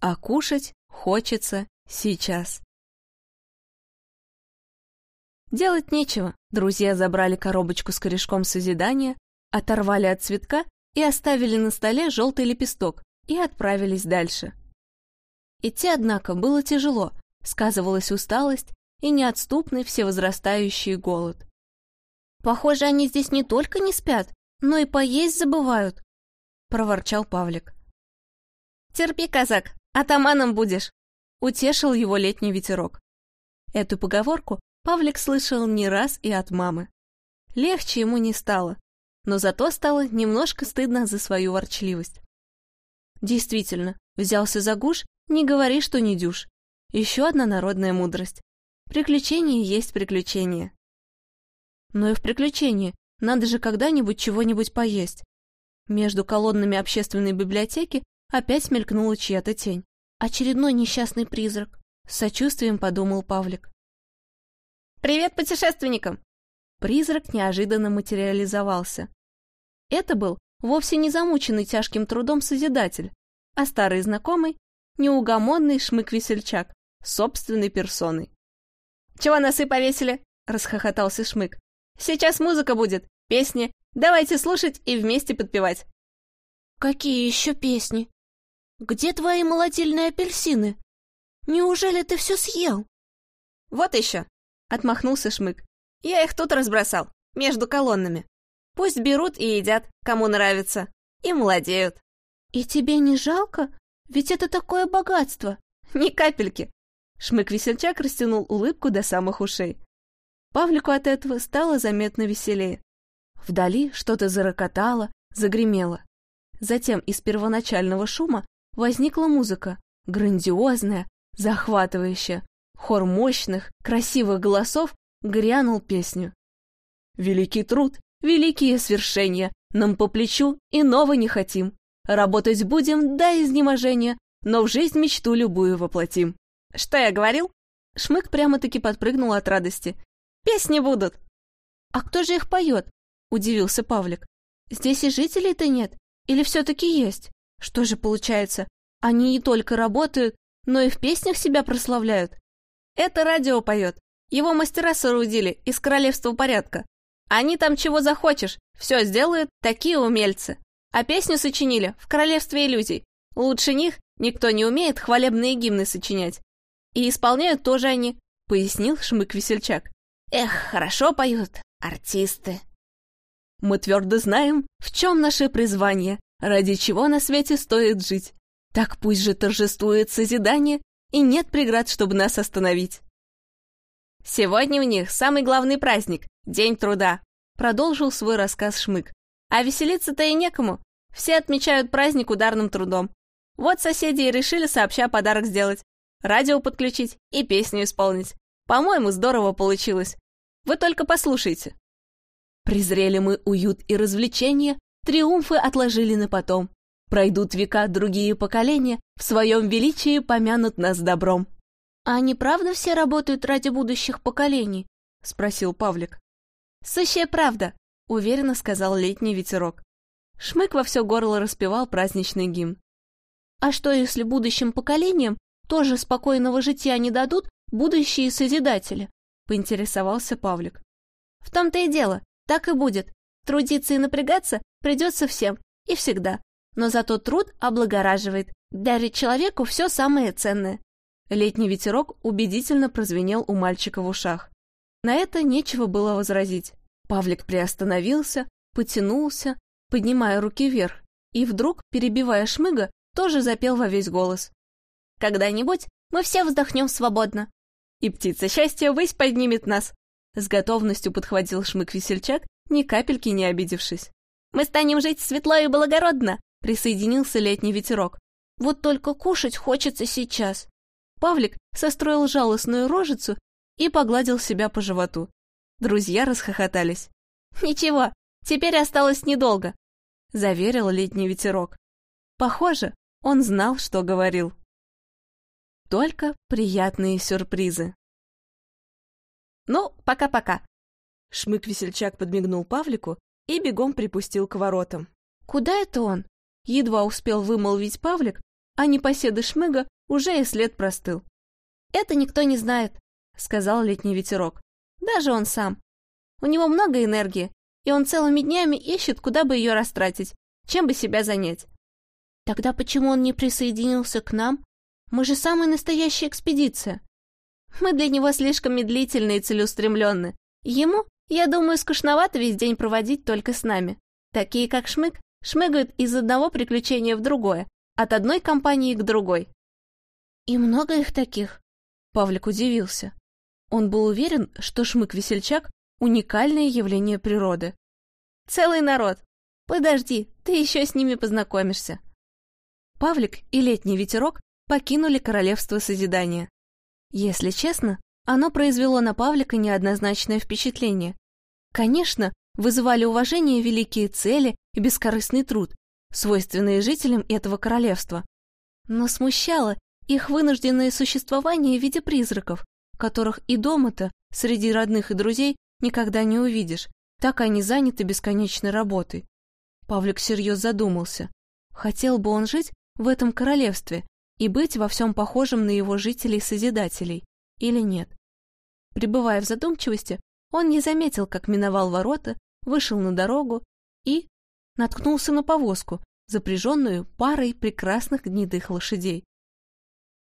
а кушать хочется сейчас. Делать нечего. Друзья забрали коробочку с корешком созидания, оторвали от цветка и оставили на столе желтый лепесток и отправились дальше. Идти, однако, было тяжело, сказывалась усталость и неотступный всевозрастающий голод. «Похоже, они здесь не только не спят, но и поесть забывают», — проворчал Павлик. «Терпи, казак, атаманом будешь», — утешил его летний ветерок. Эту поговорку Павлик слышал не раз и от мамы. Легче ему не стало, но зато стало немножко стыдно за свою ворчливость. Действительно, взялся за гуш, не говори, что не дюж. Еще одна народная мудрость. Приключение есть приключение. Но и в приключении надо же когда-нибудь чего-нибудь поесть. Между колоннами общественной библиотеки опять мелькнула чья-то тень. Очередной несчастный призрак. С сочувствием подумал Павлик. «Привет путешественникам!» Призрак неожиданно материализовался. Это был вовсе не замученный тяжким трудом Созидатель, а старый знакомый, неугомонный шмык-весельчак, собственной персоной. «Чего носы повесили?» — расхохотался Шмык. «Сейчас музыка будет, песни. Давайте слушать и вместе подпевать». «Какие еще песни? Где твои молотильные апельсины? Неужели ты все съел?» «Вот еще!» — отмахнулся Шмык. «Я их тут разбросал, между колоннами. Пусть берут и едят, кому нравится, и молодеют». «И тебе не жалко? Ведь это такое богатство!» «Ни капельки!» Шмык-весельчак растянул улыбку до самых ушей. Павлику от этого стало заметно веселее. Вдали что-то зарокотало, загремело. Затем из первоначального шума возникла музыка, грандиозная, захватывающая. Хор мощных, красивых голосов грянул песню. «Великий труд, великие свершения, нам по плечу, иного не хотим. Работать будем до изнеможения, но в жизнь мечту любую воплотим». «Что я говорил?» Шмык прямо-таки подпрыгнул от радости. «Песни будут!» «А кто же их поет?» — удивился Павлик. «Здесь и жителей-то нет? Или все-таки есть? Что же получается, они не только работают, но и в песнях себя прославляют?» «Это радио поет. Его мастера соорудили из королевства порядка. Они там чего захочешь, все сделают, такие умельцы. А песню сочинили в королевстве иллюзий. Лучше них никто не умеет хвалебные гимны сочинять. И исполняют тоже они, пояснил Шмык-весельчак. Эх, хорошо поют артисты. Мы твердо знаем, в чем наше призвание, ради чего на свете стоит жить. Так пусть же торжествует созидание, и нет преград, чтобы нас остановить. Сегодня у них самый главный праздник — День труда, продолжил свой рассказ Шмык. А веселиться-то и некому. Все отмечают праздник ударным трудом. Вот соседи и решили сообща подарок сделать радио подключить и песню исполнить. По-моему, здорово получилось. Вы только послушайте. Презрели мы уют и развлечения, триумфы отложили на потом. Пройдут века, другие поколения, в своем величии помянут нас добром. «А они правда все работают ради будущих поколений?» — спросил Павлик. «Сущая правда», — уверенно сказал летний ветерок. Шмык во все горло распевал праздничный гимн. «А что, если будущим поколениям тоже спокойного жития не дадут будущие созидатели?» — поинтересовался Павлик. «В том-то и дело, так и будет. Трудиться и напрягаться придется всем и всегда. Но зато труд облагораживает, дарит человеку все самое ценное». Летний ветерок убедительно прозвенел у мальчика в ушах. На это нечего было возразить. Павлик приостановился, потянулся, поднимая руки вверх, и вдруг, перебивая шмыга, тоже запел во весь голос. Когда-нибудь мы все вздохнем свободно. И птица счастья высь поднимет нас. С готовностью подхватил шмык-весельчак, ни капельки не обидевшись. Мы станем жить светло и благородно, присоединился летний ветерок. Вот только кушать хочется сейчас. Павлик состроил жалостную рожицу и погладил себя по животу. Друзья расхохотались. «Ничего, теперь осталось недолго», — заверил летний ветерок. Похоже, он знал, что говорил. Только приятные сюрпризы. «Ну, пока-пока!» Шмык-весельчак подмигнул Павлику и бегом припустил к воротам. «Куда это он?» Едва успел вымолвить Павлик, а непоседы Шмыга уже и след простыл. «Это никто не знает», — сказал летний ветерок. «Даже он сам. У него много энергии, и он целыми днями ищет, куда бы ее растратить, чем бы себя занять». «Тогда почему он не присоединился к нам? Мы же самая настоящая экспедиция». «Мы для него слишком медлительны и целеустремленны. Ему, я думаю, скучновато весь день проводить только с нами. Такие, как Шмык, шмыгают из одного приключения в другое, от одной компании к другой. «И много их таких?» Павлик удивился. Он был уверен, что шмык-весельчак — уникальное явление природы. «Целый народ! Подожди, ты еще с ними познакомишься!» Павлик и летний ветерок покинули королевство созидания. Если честно, оно произвело на Павлика неоднозначное впечатление. Конечно, вызывали уважение великие цели и бескорыстный труд, свойственные жителям этого королевства. Но смущало их вынужденное существование в виде призраков, которых и дома-то среди родных и друзей никогда не увидишь, так они заняты бесконечной работой. Павлик всерьез задумался. Хотел бы он жить в этом королевстве и быть во всем похожим на его жителей-созидателей, или нет? Пребывая в задумчивости, он не заметил, как миновал ворота, вышел на дорогу и наткнулся на повозку, запряженную парой прекрасных гнедых лошадей.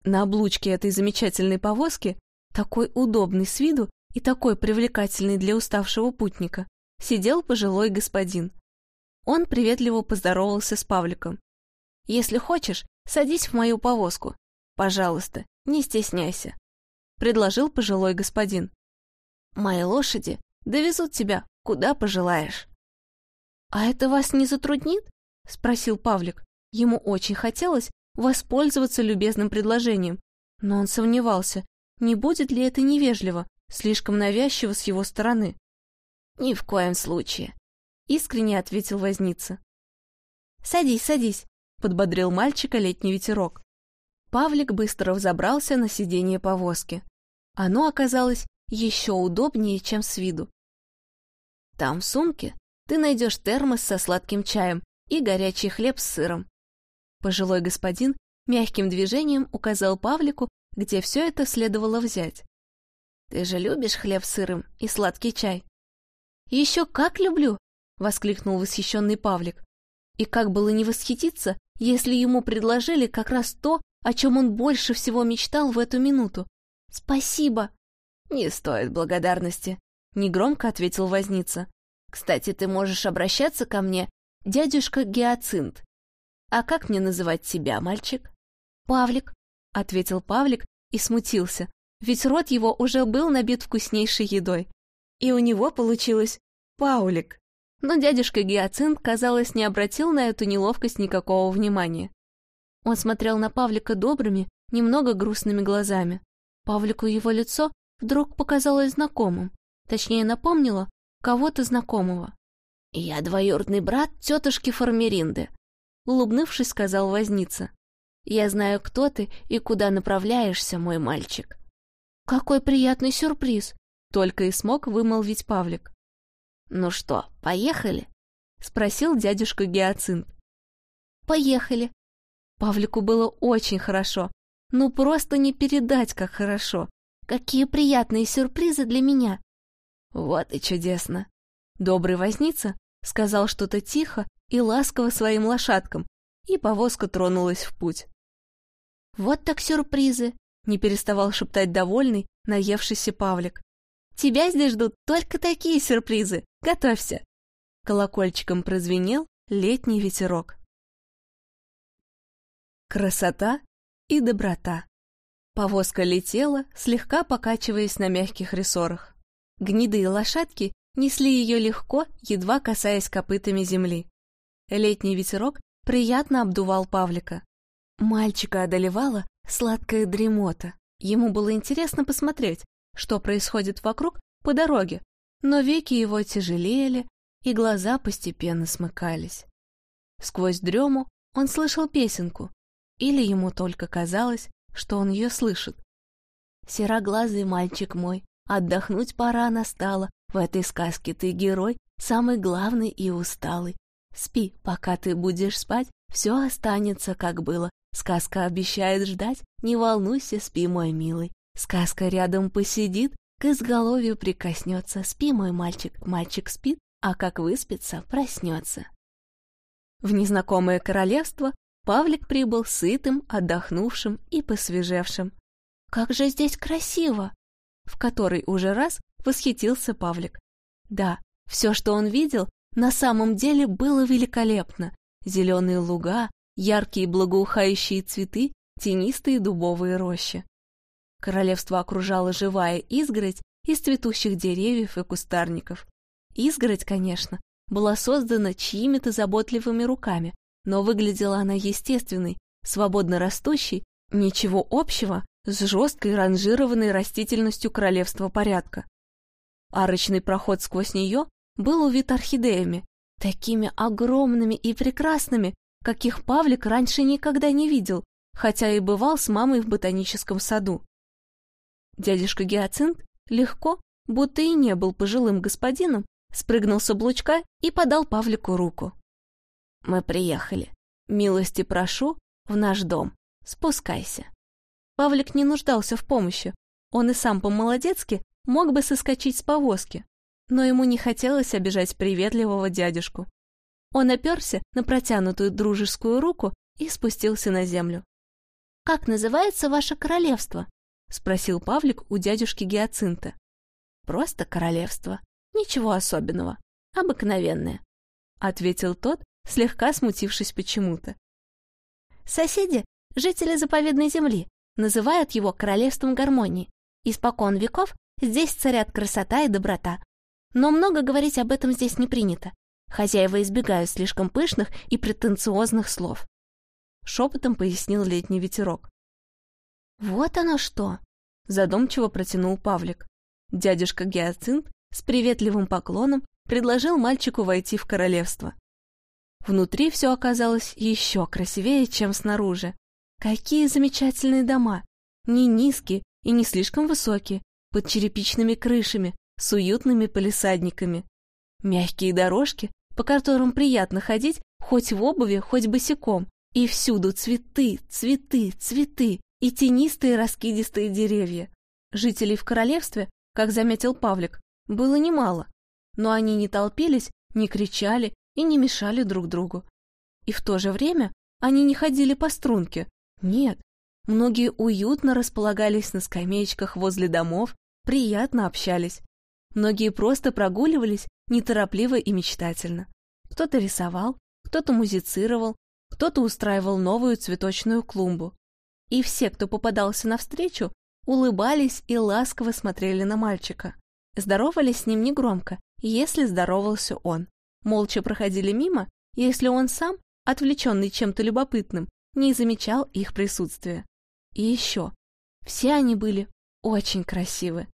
На облучке этой замечательной повозки, такой удобный с виду и такой привлекательный для уставшего путника, сидел пожилой господин. Он приветливо поздоровался с Павликом. «Если хочешь, садись в мою повозку. Пожалуйста, не стесняйся», — предложил пожилой господин. «Мои лошади довезут тебя, куда пожелаешь». «А это вас не затруднит?» — спросил Павлик. Ему очень хотелось воспользоваться любезным предложением, но он сомневался, не будет ли это невежливо, слишком навязчиво с его стороны. «Ни в коем случае», — искренне ответил возница. «Садись, садись», — подбодрил мальчика летний ветерок. Павлик быстро взобрался на сиденье повозки. Оно оказалось еще удобнее, чем с виду. Там в сумке ты найдешь термос со сладким чаем и горячий хлеб с сыром. Пожилой господин мягким движением указал Павлику, где все это следовало взять. «Ты же любишь хлеб с сыром и сладкий чай?» «Еще как люблю!» — воскликнул восхищенный Павлик. И как было не восхититься, если ему предложили как раз то, о чем он больше всего мечтал в эту минуту. «Спасибо!» «Не стоит благодарности», — негромко ответил возница. «Кстати, ты можешь обращаться ко мне, дядюшка Гиацинт, «А как мне называть тебя, мальчик?» «Павлик», — ответил Павлик и смутился, ведь рот его уже был набит вкуснейшей едой. И у него получилось «Паулик». Но дядюшка Гиацинт, казалось, не обратил на эту неловкость никакого внимания. Он смотрел на Павлика добрыми, немного грустными глазами. Павлику его лицо вдруг показалось знакомым, точнее напомнило кого-то знакомого. «Я двоюродный брат тетушки Формеринды», улыбнувшись, сказал возница. «Я знаю, кто ты и куда направляешься, мой мальчик». «Какой приятный сюрприз!» — только и смог вымолвить Павлик. «Ну что, поехали?» — спросил дядюшка Гиацинт. «Поехали!» Павлику было очень хорошо. Ну, просто не передать, как хорошо. Какие приятные сюрпризы для меня. Вот и чудесно. Добрый возница сказал что-то тихо и ласково своим лошадкам, и повозка тронулась в путь. «Вот так сюрпризы!» — не переставал шептать довольный, наевшийся Павлик. «Тебя здесь ждут только такие сюрпризы! Готовься!» Колокольчиком прозвенел летний ветерок. Красота и доброта. Повозка летела, слегка покачиваясь на мягких рессорах. Гнедые лошадки несли ее легко, едва касаясь копытами земли. Летний ветерок приятно обдувал Павлика. Мальчика одолевала сладкая дремота. Ему было интересно посмотреть, что происходит вокруг по дороге, но веки его тяжелели, и глаза постепенно смыкались. Сквозь дрему он слышал песенку, или ему только казалось, что он ее слышит. «Сероглазый мальчик мой, отдохнуть пора настало, в этой сказке ты герой, самый главный и усталый. Спи, пока ты будешь спать, все останется, как было, Сказка обещает ждать, не волнуйся, спи, мой милый. Сказка рядом посидит, к изголовью прикоснется. Спи, мой мальчик, мальчик спит, а как выспится, проснется. В незнакомое королевство Павлик прибыл сытым, отдохнувшим и посвежевшим. «Как же здесь красиво!» В который уже раз восхитился Павлик. Да, все, что он видел, на самом деле было великолепно. Зеленые луга, яркие благоухающие цветы, тенистые дубовые рощи. Королевство окружала живая изгородь из цветущих деревьев и кустарников. Изгородь, конечно, была создана чьими-то заботливыми руками, но выглядела она естественной, свободно растущей, ничего общего с жесткой ранжированной растительностью королевства порядка. Арочный проход сквозь нее был увит орхидеями, такими огромными и прекрасными, каких Павлик раньше никогда не видел, хотя и бывал с мамой в ботаническом саду. Дядюшка Гиацинт легко, будто и не был пожилым господином, спрыгнул с облучка и подал Павлику руку. «Мы приехали. Милости прошу в наш дом. Спускайся». Павлик не нуждался в помощи. Он и сам по-молодецки мог бы соскочить с повозки, но ему не хотелось обижать приветливого дядюшку. Он оперся на протянутую дружескую руку и спустился на землю. «Как называется ваше королевство?» — спросил Павлик у дядюшки Гиацинта. «Просто королевство. Ничего особенного. Обыкновенное», — ответил тот, слегка смутившись почему-то. «Соседи — жители заповедной земли, называют его королевством гармонии. Испокон веков здесь царят красота и доброта, но много говорить об этом здесь не принято. Хозяева избегают слишком пышных и претенциозных слов. Шепотом пояснил летний ветерок. «Вот оно что!» — задумчиво протянул Павлик. Дядюшка Гиацинт с приветливым поклоном предложил мальчику войти в королевство. Внутри все оказалось еще красивее, чем снаружи. Какие замечательные дома! Не низкие и не слишком высокие, под черепичными крышами, с уютными полисадниками. Мягкие дорожки, по которым приятно ходить хоть в обуви, хоть босиком. И всюду цветы, цветы, цветы и тенистые раскидистые деревья. Жителей в королевстве, как заметил Павлик, было немало, но они не толпились, не кричали и не мешали друг другу. И в то же время они не ходили по струнке. Нет, многие уютно располагались на скамеечках возле домов, приятно общались. Многие просто прогуливались неторопливо и мечтательно. Кто-то рисовал, кто-то музицировал, кто-то устраивал новую цветочную клумбу. И все, кто попадался навстречу, улыбались и ласково смотрели на мальчика. Здоровались с ним негромко, если здоровался он. Молча проходили мимо, если он сам, отвлеченный чем-то любопытным, не замечал их присутствия. И еще, все они были очень красивы.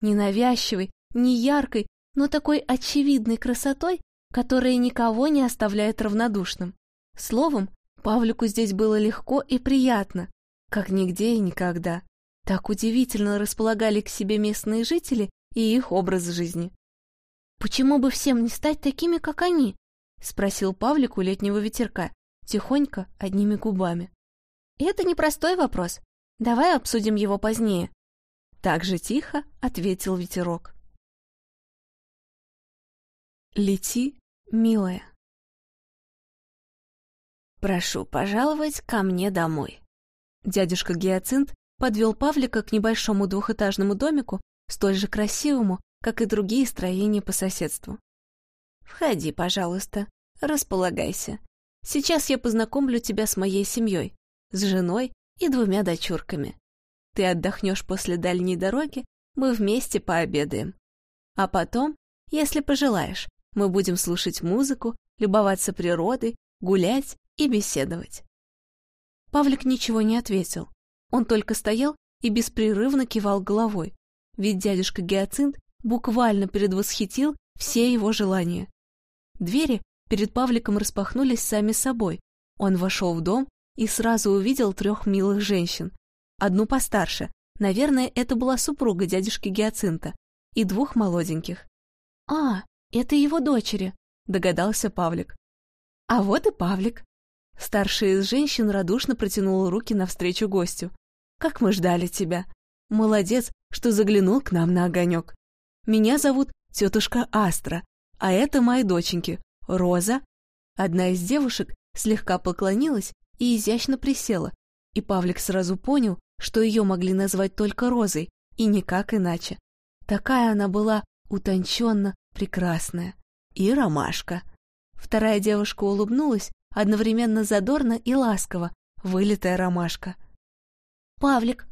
Ненавязчивый, не яркой, но такой очевидной красотой, которая никого не оставляет равнодушным. Словом, Павлику здесь было легко и приятно, как нигде и никогда. Так удивительно располагали к себе местные жители и их образ жизни. «Почему бы всем не стать такими, как они?» — спросил Павлик у летнего ветерка, тихонько, одними губами. «Это непростой вопрос. Давай обсудим его позднее». Так же тихо ответил ветерок. Лети, милая. Прошу пожаловать ко мне домой. Дядюшка Гиацинт подвел Павлика к небольшому двухэтажному домику, столь же красивому, как и другие строения по соседству. Входи, пожалуйста, располагайся. Сейчас я познакомлю тебя с моей семьей, с женой и двумя дочурками. Ты отдохнешь после дальней дороги, мы вместе пообедаем. А потом, если пожелаешь, мы будем слушать музыку, любоваться природой, гулять и беседовать. Павлик ничего не ответил. Он только стоял и беспрерывно кивал головой, ведь дядюшка Гиацинт буквально предвосхитил все его желания. Двери перед Павликом распахнулись сами собой. Он вошел в дом и сразу увидел трех милых женщин. Одну постарше, наверное, это была супруга дядюшки Гиацинта, и двух молоденьких. «А, это его дочери», — догадался Павлик. «А вот и Павлик». Старшая из женщин радушно протянула руки навстречу гостю. «Как мы ждали тебя! Молодец, что заглянул к нам на огонек. Меня зовут тетушка Астра, а это мои доченьки, Роза». Одна из девушек слегка поклонилась и изящно присела, и Павлик сразу понял, что ее могли назвать только Розой, и никак иначе. Такая она была утонченно прекрасная. И ромашка. Вторая девушка улыбнулась, одновременно задорно и ласково, вылитая ромашка. «Павлик!»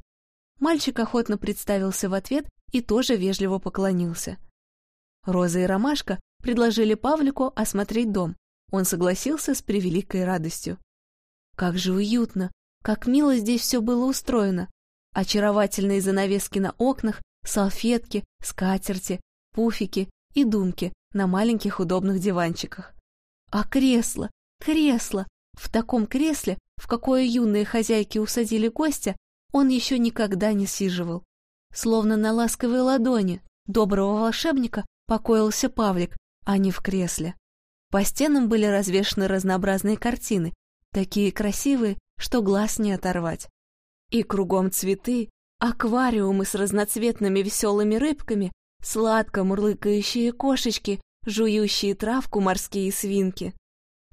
Мальчик охотно представился в ответ и тоже вежливо поклонился. Роза и ромашка предложили Павлику осмотреть дом. Он согласился с превеликой радостью. Как же уютно, как мило здесь все было устроено. Очаровательные занавески на окнах, салфетки, скатерти, пуфики и думки на маленьких удобных диванчиках. А кресло, кресло! В таком кресле, в какое юные хозяйки усадили гостя, он еще никогда не сиживал. Словно на ласковой ладони доброго волшебника покоился Павлик, а не в кресле. По стенам были развешаны разнообразные картины, такие красивые, что глаз не оторвать. И кругом цветы, аквариумы с разноцветными веселыми рыбками, сладко мурлыкающие кошечки, жующие травку морские свинки.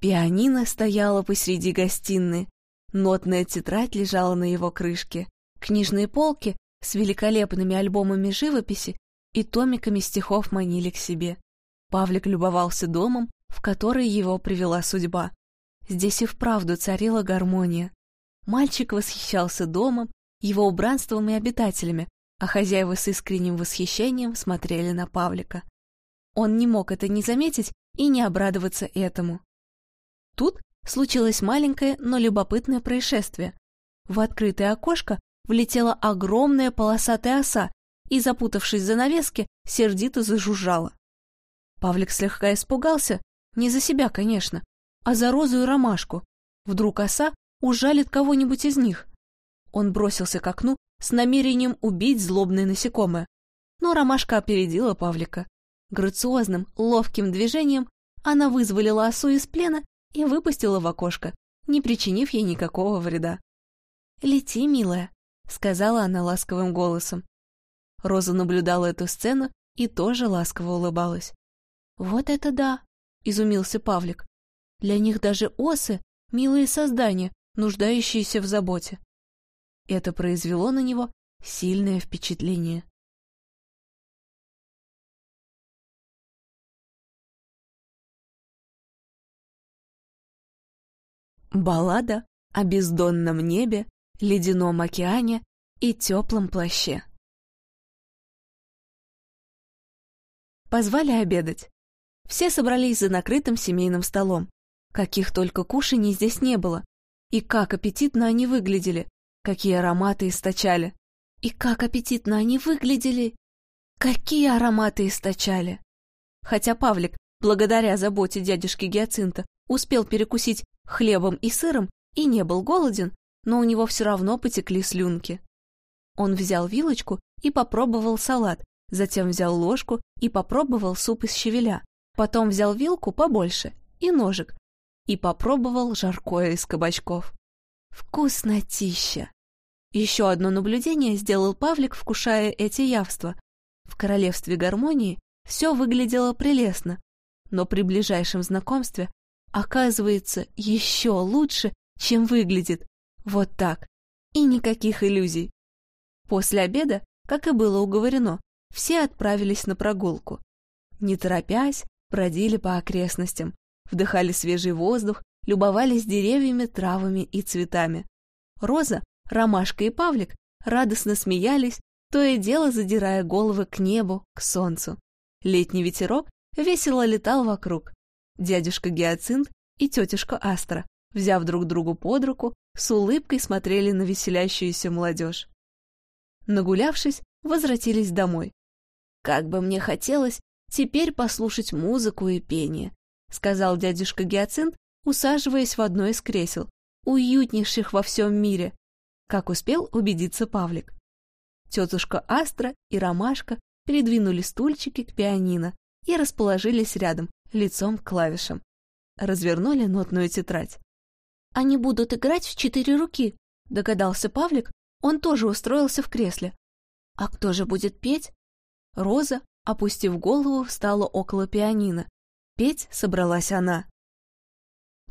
Пианино стояло посреди гостиной, нотная тетрадь лежала на его крышке, книжные полки с великолепными альбомами живописи и томиками стихов манили к себе. Павлик любовался домом, в который его привела судьба. Здесь и вправду царила гармония. Мальчик восхищался домом, его убранством и обитателями, а хозяева с искренним восхищением смотрели на Павлика. Он не мог это не заметить и не обрадоваться этому. Тут случилось маленькое, но любопытное происшествие. В открытое окошко влетела огромная полосатая оса и, запутавшись в занавеске, сердито зажужжала. Павлик слегка испугался, не за себя, конечно, а за розу и ромашку. Вдруг оса ужалит кого-нибудь из них. Он бросился к окну с намерением убить злобное насекомое. Но ромашка опередила Павлика. Грациозным, ловким движением она вызволила осу из плена и выпустила в окошко, не причинив ей никакого вреда. «Лети, милая», — сказала она ласковым голосом. Роза наблюдала эту сцену и тоже ласково улыбалась. «Вот это да!» — изумился Павлик. «Для них даже осы — милые создания, нуждающиеся в заботе». Это произвело на него сильное впечатление. Баллада о бездонном небе, ледяном океане и теплом плаще. Позвали обедать. Все собрались за накрытым семейным столом. Каких только кушаний здесь не было. И как аппетитно они выглядели, какие ароматы источали. И как аппетитно они выглядели. Какие ароматы источали. Хотя Павлик, благодаря заботе дядюшки Гиацинта, успел перекусить хлебом и сыром и не был голоден, но у него все равно потекли слюнки. Он взял вилочку и попробовал салат, затем взял ложку и попробовал суп из щавеля, потом взял вилку побольше и ножик и попробовал жаркое из кабачков. Вкуснотища! Еще одно наблюдение сделал Павлик, вкушая эти явства. В королевстве гармонии все выглядело прелестно, но при ближайшем знакомстве оказывается еще лучше, чем выглядит. Вот так. И никаких иллюзий. После обеда, как и было уговорено, все отправились на прогулку. Не торопясь, бродили по окрестностям, вдыхали свежий воздух, любовались деревьями, травами и цветами. Роза, Ромашка и Павлик радостно смеялись, то и дело задирая головы к небу, к солнцу. Летний ветерок весело летал вокруг. Дядюшка Гиацинт и тетушка Астра, взяв друг другу под руку, с улыбкой смотрели на веселящуюся молодежь. Нагулявшись, возвратились домой. «Как бы мне хотелось теперь послушать музыку и пение», сказал дядюшка Гиацинт, усаживаясь в одно из кресел, уютнейших во всем мире, как успел убедиться Павлик. Тетушка Астра и Ромашка передвинули стульчики к пианино и расположились рядом, лицом к клавишам. Развернули нотную тетрадь. Они будут играть в четыре руки, догадался Павлик, он тоже устроился в кресле. А кто же будет петь? Роза, опустив голову, встала около пианино. Петь собралась она.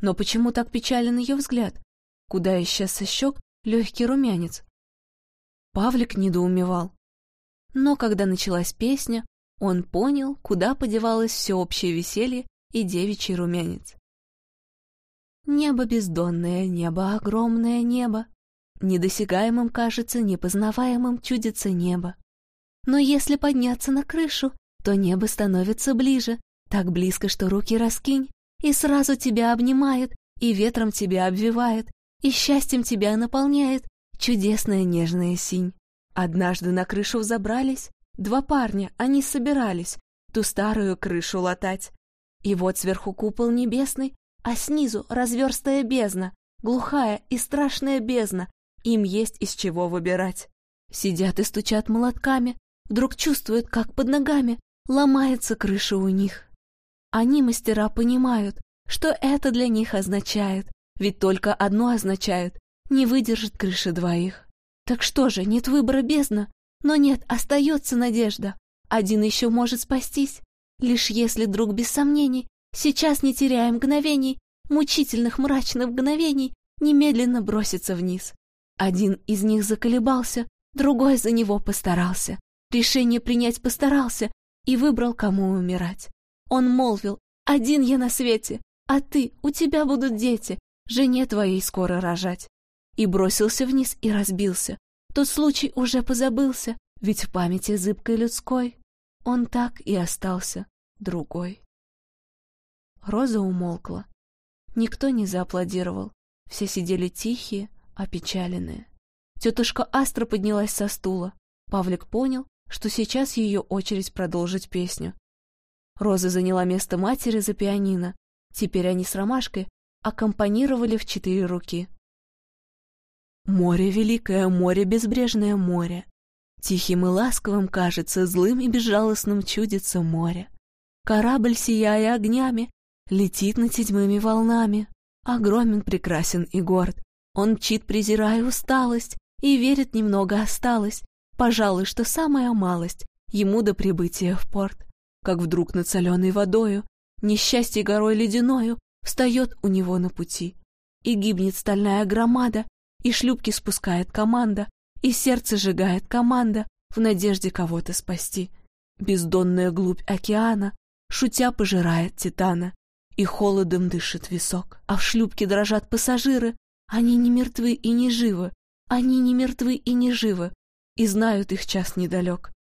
Но почему так печален ее взгляд? Куда исчез со щек легкий румянец? Павлик недоумевал. Но когда началась песня, он понял, куда подевалось всеобщее веселье и девичий румянец. Небо бездонное, небо огромное небо. Недосягаемым кажется, непознаваемым чудится небо. Но если подняться на крышу, то небо становится ближе, так близко, что руки раскинь, и сразу тебя обнимает, и ветром тебя обвивает, и счастьем тебя наполняет чудесная нежная синь. Однажды на крышу взобрались два парня, они собирались ту старую крышу латать. И вот сверху купол небесный, а снизу разверстая бездна, глухая и страшная бездна, им есть из чего выбирать. Сидят и стучат молотками, вдруг чувствуют, как под ногами ломается крыша у них. Они, мастера, понимают, что это для них означает, ведь только одно означает — не выдержит крыши двоих. Так что же, нет выбора бездна? Но нет, остается надежда. Один еще может спастись, лишь если друг без сомнений, сейчас не теряя мгновений, мучительных мрачных мгновений, немедленно бросится вниз. Один из них заколебался, другой за него постарался. Решение принять постарался и выбрал, кому умирать. Он молвил, один я на свете, а ты, у тебя будут дети, жене твоей скоро рожать. И бросился вниз и разбился. Тот случай уже позабылся, ведь в памяти зыбкой людской он так и остался другой. Роза умолкла. Никто не зааплодировал. Все сидели тихие, опечаленные. Тетушка Астра поднялась со стула. Павлик понял, что сейчас ее очередь продолжить песню. Роза заняла место матери за пианино. Теперь они с Ромашкой аккомпанировали в четыре руки. Море великое, море безбрежное море. Тихим и ласковым кажется, злым и безжалостным чудится море. Корабль, сияя огнями, летит над седьмыми волнами. Огромен, прекрасен и горд, он мчит, презирая усталость, и верит, немного осталось, пожалуй, что самая малость ему до прибытия в порт. Как вдруг над соленой водою, несчастье горой ледяною, встает у него на пути. И гибнет стальная громада, и шлюпки спускает команда, и сердце сжигает команда в надежде кого-то спасти. Бездонная глубь океана, шутя пожирает титана, и холодом дышит висок, а в шлюпке дрожат пассажиры, они не мертвы и не живы, они не мертвы и не живы, и знают их час недалек.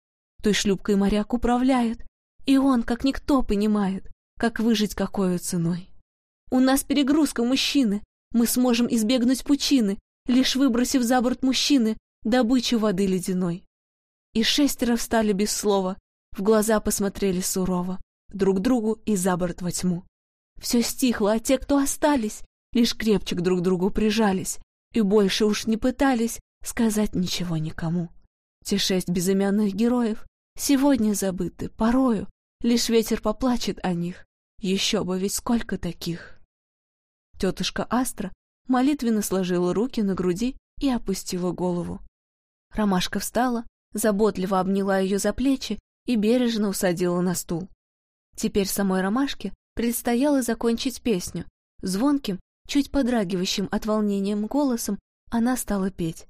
Той шлюпкой моряк управляет, и он, как никто, понимает, как выжить какой ценой. У нас перегрузка, мужчины, мы сможем избегнуть пучины, лишь выбросив за борт мужчины добычу воды ледяной. И шестеро встали без слова, в глаза посмотрели сурово, друг другу и за борт во тьму. Все стихло, а те, кто остались, лишь крепче к друг другу прижались и больше уж не пытались сказать ничего никому. Те шесть безымянных героев сегодня забыты, порою лишь ветер поплачет о них, еще бы ведь сколько таких. Тетушка Астра молитвенно сложила руки на груди и опустила голову. Ромашка встала, заботливо обняла ее за плечи и бережно усадила на стул. Теперь самой Ромашке предстояло закончить песню, звонким Чуть подрагивающим от волнением голосом она стала петь.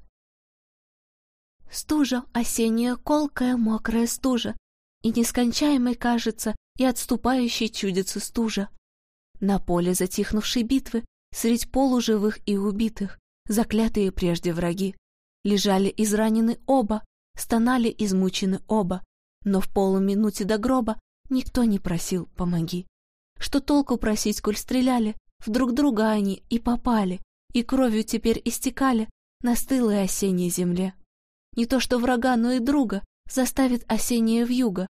Стужа, осенняя, колкая, мокрая стужа, И нескончаемой кажется, и отступающей чудится стужа. На поле затихнувшей битвы, средь полуживых и убитых, Заклятые прежде враги, лежали изранены оба, Стонали измучены оба, Но в полуминуте до гроба Никто не просил «помоги». Что толку просить, коль стреляли, в друг друга они и попали, и кровью теперь истекали на стылой осенней земле. Не то что врага, но и друга заставит осенняя вьюга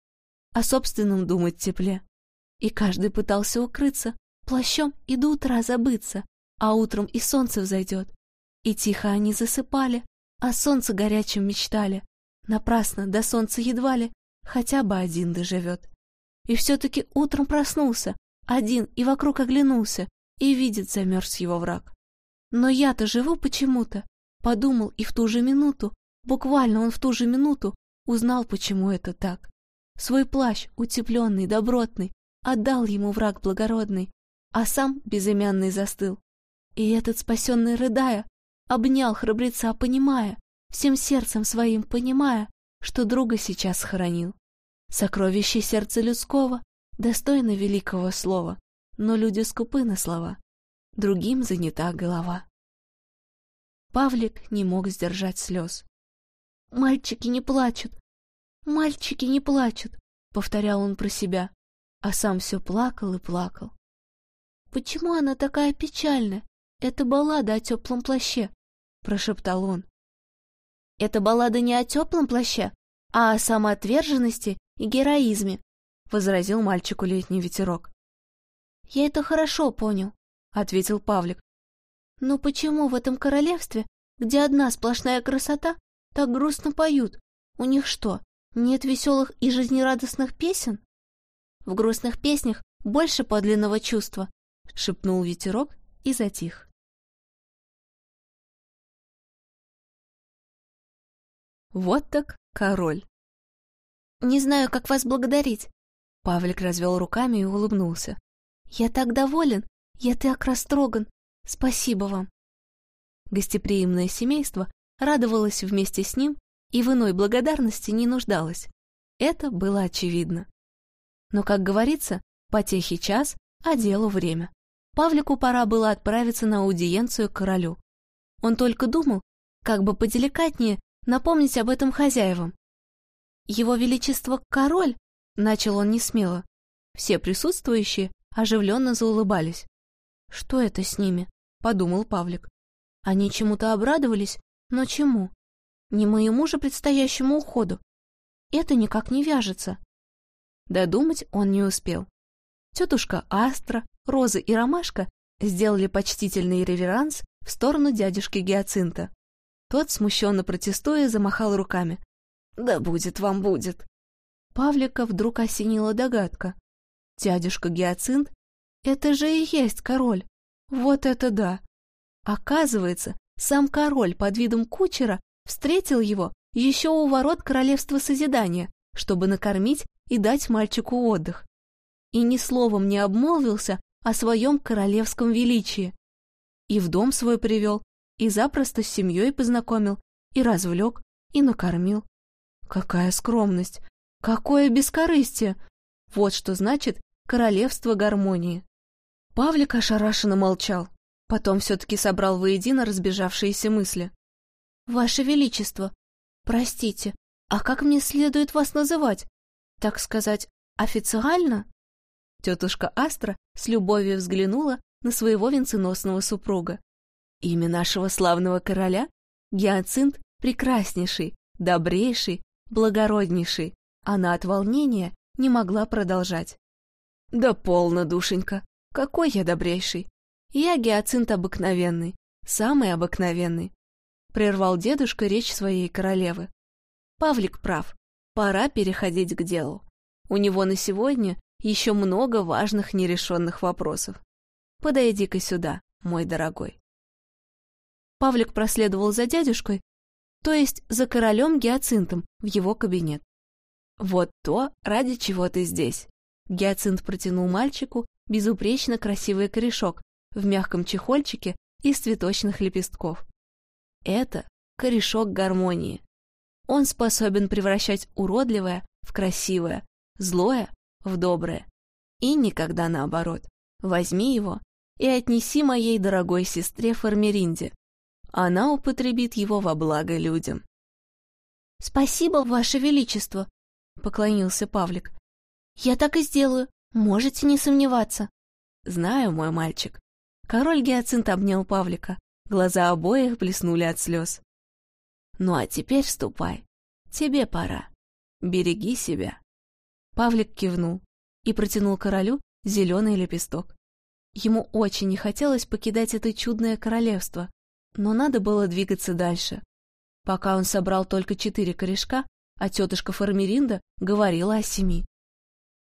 о собственном думать тепле. И каждый пытался укрыться плащом и до утра забыться, а утром и солнце взойдет. И тихо они засыпали, а солнце горячим мечтали. Напрасно до солнца едва ли хотя бы один доживет. И все-таки утром проснулся, один и вокруг оглянулся, и видит, замерз его враг. Но я-то живу почему-то. Подумал, и в ту же минуту, буквально он в ту же минуту, узнал, почему это так. Свой плащ, утепленный, добротный, отдал ему враг благородный, а сам безымянный застыл. И этот спасенный, рыдая, обнял храбреца, понимая, всем сердцем своим понимая, что друга сейчас схоронил. Сокровище сердца людского достойно великого слова, но люди скупы на слова, другим занята голова. Павлик не мог сдержать слез. «Мальчики не плачут! Мальчики не плачут!» — повторял он про себя, а сам все плакал и плакал. «Почему она такая печальная? Это баллада о теплом плаще», — прошептал он. «Это баллада не о теплом плаще, а о самоотверженности и героизме», — возразил мальчику летний ветерок. «Я это хорошо понял», — ответил Павлик. «Но почему в этом королевстве, где одна сплошная красота, так грустно поют? У них что, нет веселых и жизнерадостных песен?» «В грустных песнях больше подлинного чувства», — шепнул ветерок и затих. Вот так король. «Не знаю, как вас благодарить». Павлик развел руками и улыбнулся. «Я так доволен, я так растроган. Спасибо вам». Гостеприимное семейство радовалось вместе с ним и в иной благодарности не нуждалось. Это было очевидно. Но, как говорится, потехи час, а делу время. Павлику пора было отправиться на аудиенцию к королю. Он только думал, как бы поделикатнее напомнить об этом хозяевам, «Его Величество король!» — начал он несмело. Все присутствующие оживленно заулыбались. «Что это с ними?» — подумал Павлик. Они чему-то обрадовались, но чему? Не моему же предстоящему уходу. Это никак не вяжется. Додумать он не успел. Тетушка Астра, Роза и Ромашка сделали почтительный реверанс в сторону дядюшки Гиацинта. Тот, смущенно протестуя, замахал руками. Да будет вам будет. Павлика вдруг осенила догадка. Дядюшка Гиацинт — это же и есть король. Вот это да! Оказывается, сам король под видом кучера встретил его еще у ворот королевства Созидания, чтобы накормить и дать мальчику отдых. И ни словом не обмолвился о своем королевском величии. И в дом свой привел, и запросто с семьей познакомил, и развлек, и накормил. Какая скромность! Какое бескорыстие! Вот что значит королевство гармонии. Павлик ошарашенно молчал. Потом все-таки собрал воедино разбежавшиеся мысли. «Ваше Величество, простите, а как мне следует вас называть? Так сказать, официально?» Тетушка Астра с любовью взглянула на своего венценосного супруга. Имя нашего славного короля — Гиацинт Прекраснейший, Добрейший, благороднейший, она от волнения не могла продолжать. «Да полно, душенька, какой я добрейший! Я гиацинт обыкновенный, самый обыкновенный!» Прервал дедушка речь своей королевы. Павлик прав, пора переходить к делу. У него на сегодня еще много важных нерешенных вопросов. Подойди-ка сюда, мой дорогой. Павлик проследовал за дядюшкой, то есть за королем Гиацинтом в его кабинет. «Вот то, ради чего ты здесь». Гиацинт протянул мальчику безупречно красивый корешок в мягком чехольчике из цветочных лепестков. Это корешок гармонии. Он способен превращать уродливое в красивое, злое в доброе. И никогда наоборот. Возьми его и отнеси моей дорогой сестре Фармеринде она употребит его во благо людям. «Спасибо, Ваше Величество!» — поклонился Павлик. «Я так и сделаю, можете не сомневаться». «Знаю, мой мальчик». Король Гиацинт обнял Павлика, глаза обоих блеснули от слез. «Ну а теперь ступай, тебе пора. Береги себя». Павлик кивнул и протянул королю зеленый лепесток. Ему очень не хотелось покидать это чудное королевство, но надо было двигаться дальше. Пока он собрал только четыре корешка, а тетушка Фармеринда говорила о семи.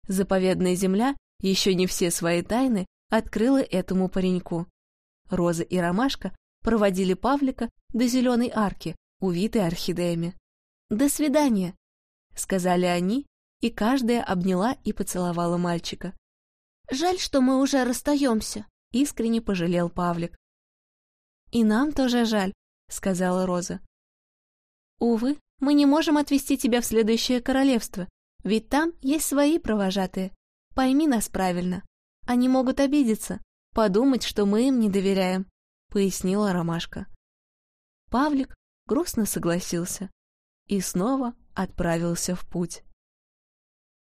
Заповедная земля еще не все свои тайны открыла этому пареньку. Роза и Ромашка проводили Павлика до зеленой арки, увитой орхидеями. «До свидания», — сказали они, и каждая обняла и поцеловала мальчика. «Жаль, что мы уже расстаемся», — искренне пожалел Павлик. «И нам тоже жаль», — сказала Роза. «Увы, мы не можем отвезти тебя в следующее королевство, ведь там есть свои провожатые. Пойми нас правильно. Они могут обидеться, подумать, что мы им не доверяем», — пояснила Ромашка. Павлик грустно согласился и снова отправился в путь.